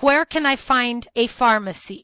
Where can I find a pharmacy?